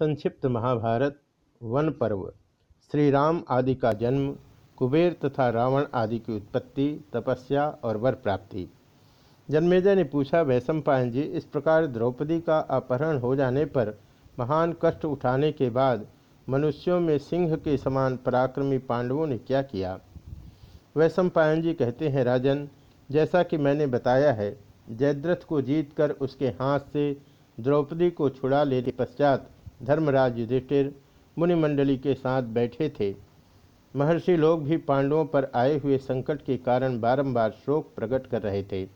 संक्षिप्त महाभारत, वन पर्व। श्री राम आदि का जन्म, कुबेर तथा रावण आदि की उत्पत्ति, तपस्या और वर प्राप्ति। जन्मेजय ने पूछा वैशम पायन जी, इस प्रकार द्रौपदी का अपहरण हो जाने पर महान कष्ट उठाने के बाद मनुष्यों में सिंह के समान पराक्रमी पांडवों ने क्या किया? वैशम पायन जी कहते हैं, राजन, जैसा कि मैंने बताया है, जयद्रथ को जीतकर उसके हाथ से द्रौपदी को छुड़ा लेने पश्चात धर्मराज युधिष्ठिर मुनिमंडली के साथ बैठे थे। महर्षि लोग भी पांडवों पर आए हुए संकट के कारण बारंबार शोक प्रकट कर रहे थे।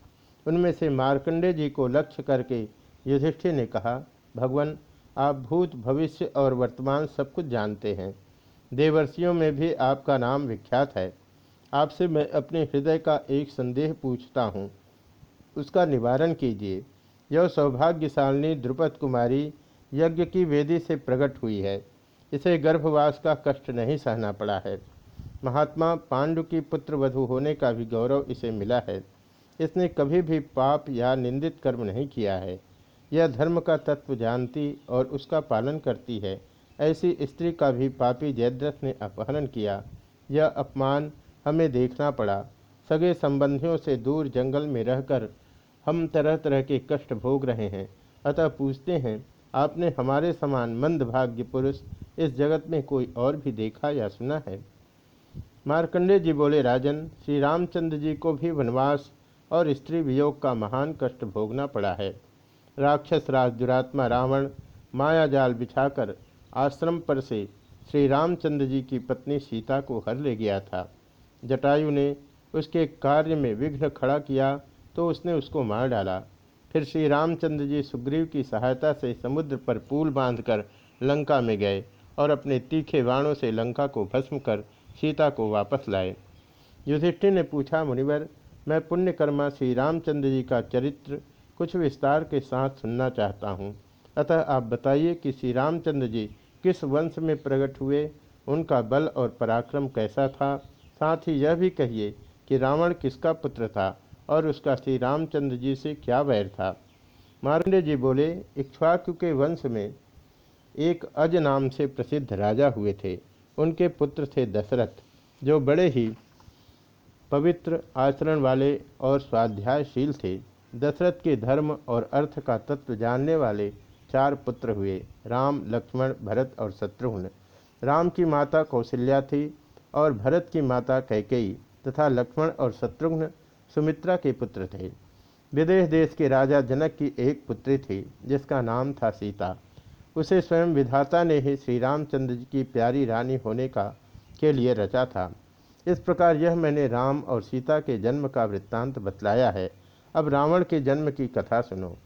उनमें से मार्कंडे जी को लक्ष्य करके युधिष्ठिर ने कहा, भगवान, आप भूत, भविष्य और वर्तमान सब कुछ जानते हैं। देवर्षियों में भी आपका नाम विख्यात है। आपसे मैं अपने हृदय का एक संदेह पूछता हूँ। उसका निवारण कीजिए। यह सौभाग्यशालिनी द्रुपद कुमारी यज्ञ की वेदी से प्रकट हुई है। इसे गर्भवास का कष्ट नहीं सहना पड़ा है। महात्मा पांडु की पुत्र वधु होने का भी गौरव इसे मिला है। इसने कभी भी पाप या निंदित कर्म नहीं किया है। यह धर्म का तत्व जानती और उसका पालन करती है। ऐसी स्त्री का भी पापी जयद्रथ ने अपहरण किया। यह अपमान हमें देखना पड़ा। सगे संबंधियों से दूर जंगल में रहकर हम तरह तरह के कष्ट भोग रहे हैं। अतः पूछते हैं आपने हमारे समान मंदभाग्य पुरुष इस जगत में कोई और भी देखा या सुना है? मार्कंडे जी बोले, राजन, श्री रामचंद्र जी को भी वनवास और स्त्री वियोग का महान कष्ट भोगना पड़ा है। राक्षस राज दुरात्मा रावण माया जाल बिछाकर आश्रम पर से श्री रामचंद्र जी की पत्नी सीता को हर ले गया था। जटायु ने उसके कार्य में विघ्न खड़ा किया तो उसने उसको मार डाला। फिर श्री रामचंद्र जी सुग्रीव की सहायता से समुद्र पर पुल बांधकर लंका में गए और अपने तीखे बाणों से लंका को भस्म कर सीता को वापस लाए। युधिष्ठिर ने पूछा, मुनिवर, मैं पुण्यकर्मा श्री रामचंद्र जी का चरित्र कुछ विस्तार के साथ सुनना चाहता हूँ। अतः आप बताइए कि श्री रामचंद्र जी किस वंश में प्रकट हुए, उनका बल और पराक्रम कैसा था? साथ ही यह भी कहिए कि रावण किसका पुत्र था? और उसका श्री रामचंद्र जी से क्या वैर था? मारंडे जी बोले, इक्ष्वाकु के वंश में एक अज नाम से प्रसिद्ध राजा हुए थे। उनके पुत्र थे दशरथ, जो बड़े ही पवित्र आचरण वाले और स्वाध्यायशील थे। दशरथ के धर्म और अर्थ का तत्व जानने वाले चार पुत्र हुए, राम, लक्ष्मण, भरत और शत्रुघ्न। राम की माता कौशल्या थी और भरत की माता कैकेयी तथा लक्ष्मण और शत्रुघ्न सुमित्रा के पुत्र थे। विदेश देश के राजा जनक की एक पुत्री थी, जिसका नाम था सीता। उसे स्वयं विधाता ने ही श्री रामचंद्र जी की प्यारी रानी होने का, के लिए रचा था। इस प्रकार यह मैंने राम और सीता के जन्म का वृत्तांत बतलाया है। अब रावण के जन्म की कथा सुनो।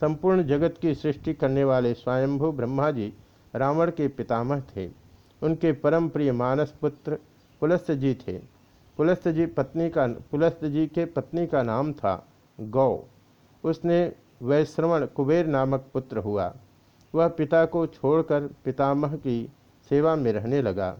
संपूर्ण जगत की सृष्टि करने वाले स्वयंभू ब्रह्मा जी रावण के पितामह थे। उनके परम प्रिय मानस पुत्र पुलस्त जी थे। पुलस्त जी पत्नी का, पुलस्त जी के पत्नी का नाम था गौ। उसने वैश्रवण कुबेर नामक पुत्र हुआ। वह पिता को छोड़कर पितामह की सेवा में रहने लगा।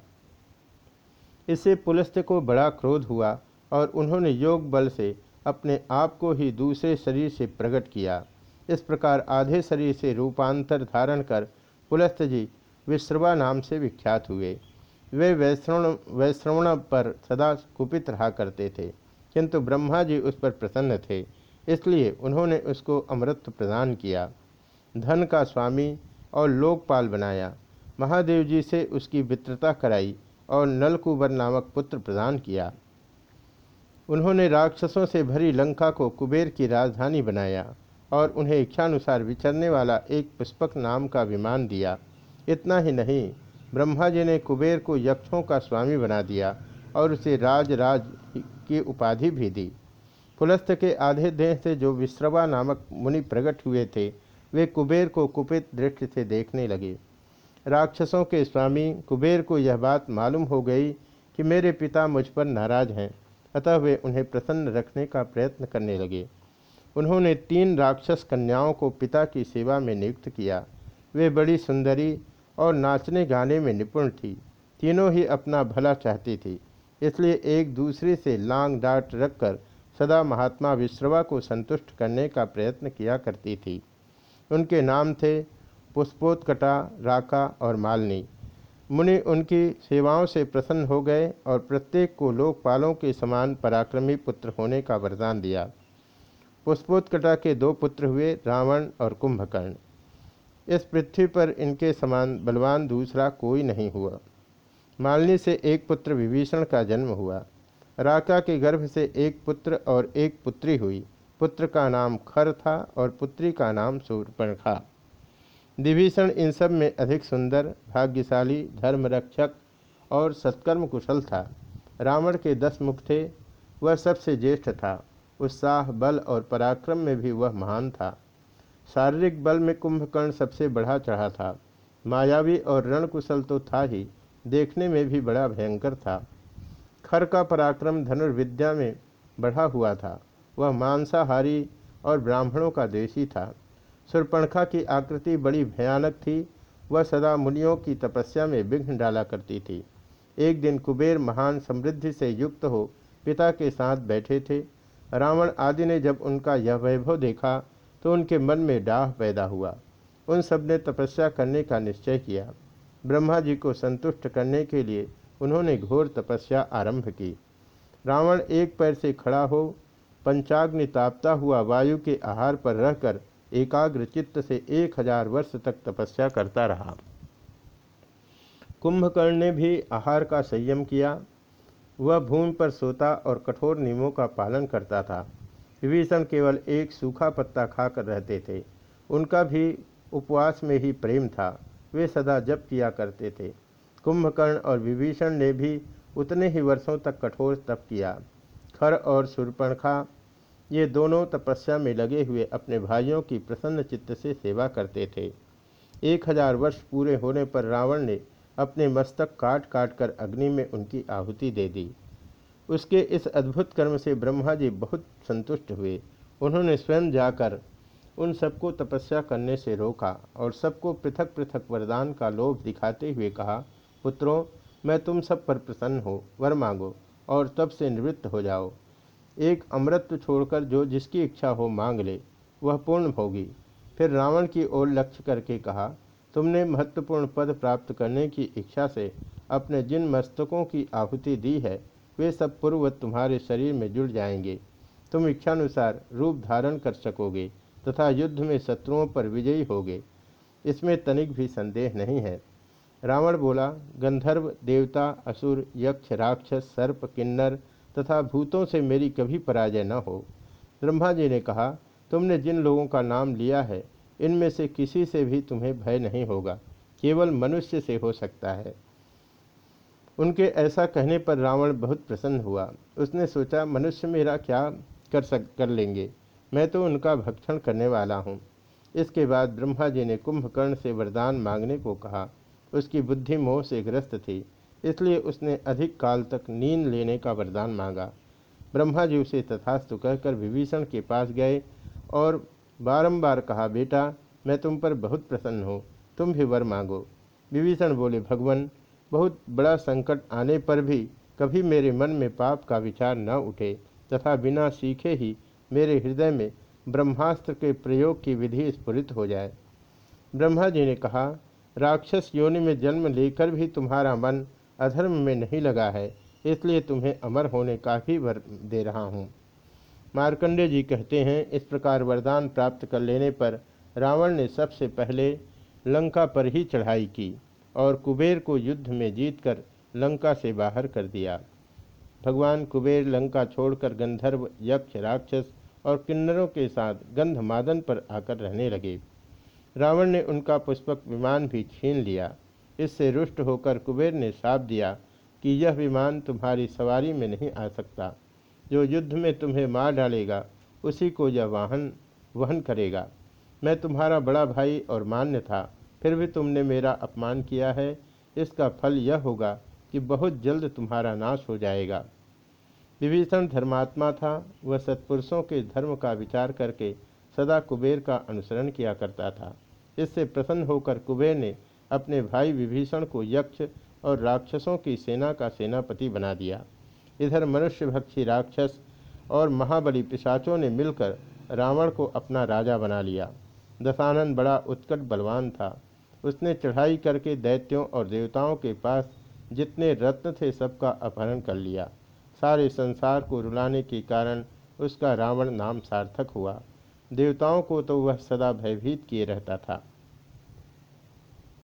इससे पुलस्त को बड़ा क्रोध हुआ और उन्होंने योग बल से अपने आप को ही दूसरे शरीर से प्रकट किया। इस प्रकार आधे शरीर से रूपांतर धारण कर पुलस्त जी विश्रवा नाम से विख्यात हुए। वे वैश्रवण वैश्रवण पर सदा कुपित रहा करते थे, किंतु ब्रह्मा जी उस पर प्रसन्न थे, इसलिए उन्होंने उसको अमृत प्रदान किया, धन का स्वामी और लोकपाल बनाया, महादेव जी से उसकी वित्रता कराई और नलकुबर नामक पुत्र प्रदान किया। उन्होंने राक्षसों से भरी लंका को कुबेर की राजधानी बनाया और उन्हें इच्छानुसार विचरने वाला एक पुष्पक नाम का विमान दिया। इतना ही नहीं ब्रह्मा जी ने कुबेर को यक्षों का स्वामी बना दिया और उसे राज राज की उपाधि भी दी। पुलस्त के आधे देह से जो विश्रवा नामक मुनि प्रकट हुए थे, वे कुबेर को कुपित दृष्टि से देखने लगे। राक्षसों के स्वामी, कुबेर को यह बात मालूम हो गई कि मेरे पिता मुझ पर नाराज़ हैं, अतः वे उन्हें प्रसन्न रखने का प्रयत्न करने लगे। उन्होंने तीन राक्षस कन्याओं को पिता की सेवा में नियुक्त किया। वे बड़ी सुंदरी और नाचने गाने में निपुण थी। तीनों ही अपना भला चाहती थी, इसलिए एक दूसरे से लांग डांट रखकर सदा महात्मा विश्रवा को संतुष्ट करने का प्रयत्न किया करती थी। उनके नाम थे पुष्पोत्कटा, राका और मालनी। मुनि उनकी सेवाओं से प्रसन्न हो गए और प्रत्येक को लोकपालों के समान पराक्रमी पुत्र होने का वरदान दिया। पुष्पोत्कटा के दो पुत्र हुए रावण और कुंभकर्ण। इस पृथ्वी पर इनके समान बलवान दूसरा कोई नहीं हुआ। मालिनी से एक पुत्र विभीषण का जन्म हुआ। राका के गर्भ से एक पुत्र और एक पुत्री हुई। पुत्र का नाम खर था और पुत्री का नाम सूर्पणखा विभीषण इन सब में अधिक सुंदर, भाग्यशाली, धर्मरक्षक और सत्कर्म कुशल था। रावण के दस मुख थे, वह सबसे ज्येष्ठ था। उत्साह, बल और पराक्रम में भी वह महान था। शारीरिक बल में कुंभकर्ण सबसे बढ़ा चढ़ा था। मायावी और रणकुशल तो था ही, देखने में भी बड़ा भयंकर था। खर का पराक्रम धनुर्विद्या में बढ़ा हुआ था। वह मांसाहारी और ब्राह्मणों का देशी था। सुरपणखा की आकृति बड़ी भयानक थी। वह सदा मुनियों की तपस्या में विघ्न डाला करती थी। एक दिन कुबेर महान समृद्धि से युक्त हो पिता के साथ बैठे थे। रावण आदि ने जब उनका यह वैभव देखा तो उनके मन में डाह पैदा हुआ। उन सबने तपस्या करने का निश्चय किया। ब्रह्मा जी को संतुष्ट करने के लिए उन्होंने घोर तपस्या आरंभ की। रावण एक पैर से खड़ा हो, पंचाग्नि तापता हुआ वायु के आहार पर रहकर एकाग्र चित्त से एक हज़ार वर्ष तक तपस्या करता रहा। कुंभकर्ण ने भी आहार का संयम किया। वह भूमि पर सोता और कठोर नियमों का पालन करता था। विभीषण केवल एक सूखा पत्ता खाकर रहते थे। उनका भी उपवास में ही प्रेम था। वे सदा जप किया करते थे। कुंभकर्ण और विभीषण ने भी उतने ही वर्षों तक कठोर तप किया। खर और सुरपणखा, ये दोनों तपस्या में लगे हुए अपने भाइयों की प्रसन्न चित्त से सेवा करते थे। एक हज़ार वर्ष पूरे होने पर रावण ने अपने मस्तक काट काट कर अग्नि में उनकी आहुति दे दी। उसके इस अद्भुत कर्म से ब्रह्मा जी बहुत संतुष्ट हुए। उन्होंने स्वयं जाकर उन सबको तपस्या करने से रोका और सबको पृथक पृथक वरदान का लोभ दिखाते हुए कहा, पुत्रों, मैं तुम सब पर प्रसन्न हो, वर मांगो और तब से निवृत्त हो जाओ। एक अमृत छोड़कर जो जिसकी इच्छा हो मांग ले, वह पूर्ण होगी फिर रावण की ओर लक्ष्य करके कहा, तुमने महत्वपूर्ण पद प्राप्त करने की इच्छा से अपने जिन मस्तकों की आहुति दी है वे सब पूर्ववत तुम्हारे शरीर में जुड़ जाएँगे। तुम इच्छानुसार रूप धारण कर सकोगे तथा युद्ध में शत्रुओं पर विजयी होगे। इसमें तनिक भी संदेह नहीं है। रावण बोला, गंधर्व, देवता, असुर, यक्ष, राक्षस, सर्प, किन्नर तथा भूतों से मेरी कभी पराजय न हो ब्रह्मा जी ने कहा, तुमने जिन लोगों का नाम लिया है, इनमें से किसी से भी तुम्हें भय नहीं होगा। केवल मनुष्य से हो सकता है। उनके ऐसा कहने पर रावण बहुत प्रसन्न हुआ। उसने सोचा, मनुष्य मेरा क्या कर सक, कर लेंगे? मैं तो उनका भक्षण करने वाला हूँ। इसके बाद ब्रह्मा जी ने कुंभकर्ण से वरदान मांगने को कहा। उसकी बुद्धि मोह से ग्रस्त थी, इसलिए उसने अधिक काल तक नींद लेने का वरदान मांगा। ब्रह्मा जी उसे तथास्तु कहकर विभीषण के पास गए और बारंबार कहा, बेटा, मैं तुम पर बहुत प्रसन्न हूँ, तुम भी वर मांगो। विभीषण बोले, भगवान बहुत बड़ा संकट आने पर भी कभी मेरे मन में पाप का विचार न उठे, तथा बिना सीखे ही मेरे हृदय में ब्रह्मास्त्र के प्रयोग की विधि स्फुरित हो जाए। ब्रह्मा जी ने कहा, राक्षस योनि में जन्म लेकर भी तुम्हारा मन अधर्म में नहीं लगा है, इसलिए तुम्हें अमर होने का भी वर दे रहा हूँ। मार्कंडे जी कहते हैं, इस प्रकार वरदान प्राप्त कर लेने पर रावण ने सबसे पहले लंका पर ही चढ़ाई की। और कुबेर को युद्ध में जीतकर लंका से बाहर कर दिया। भगवान कुबेर लंका छोड़कर गंधर्व, यक्ष, राक्षस और किन्नरों के साथ गंधमादन पर आकर रहने लगे। रावण ने उनका पुष्पक विमान भी छीन लिया। इससे रुष्ट होकर कुबेर ने साप दिया कि यह विमान तुम्हारी सवारी में नहीं आ सकता। जो युद्ध में तुम्हें मार डालेगा, उसी को यह वाहन, वहन करेगा। मैं तुम्हारा बड़ा भाई और मान्य था। फिर भी तुमने मेरा अपमान किया है। इसका फल यह होगा कि बहुत जल्द तुम्हारा नाश हो जाएगा। विभीषण धर्मात्मा था। वह सत्पुरुषों के धर्म का विचार करके सदा कुबेर का अनुसरण किया करता था। इससे प्रसन्न होकर कुबेर ने अपने भाई विभीषण को यक्ष और राक्षसों की सेना का सेनापति बना दिया। इधर मनुष्यभक्षी राक्षस और महाबली पिशाचों ने मिलकर रावण को अपना राजा बना लिया। दशानन बड़ा उत्कट बलवान था। उसने चढ़ाई करके दैत्यों और देवताओं के पास जितने रत्न थे सबका अपहरण कर लिया। सारे संसार को रुलाने के कारण उसका रावण नाम सार्थक हुआ। देवताओं को तो वह सदा भयभीत किए रहता था।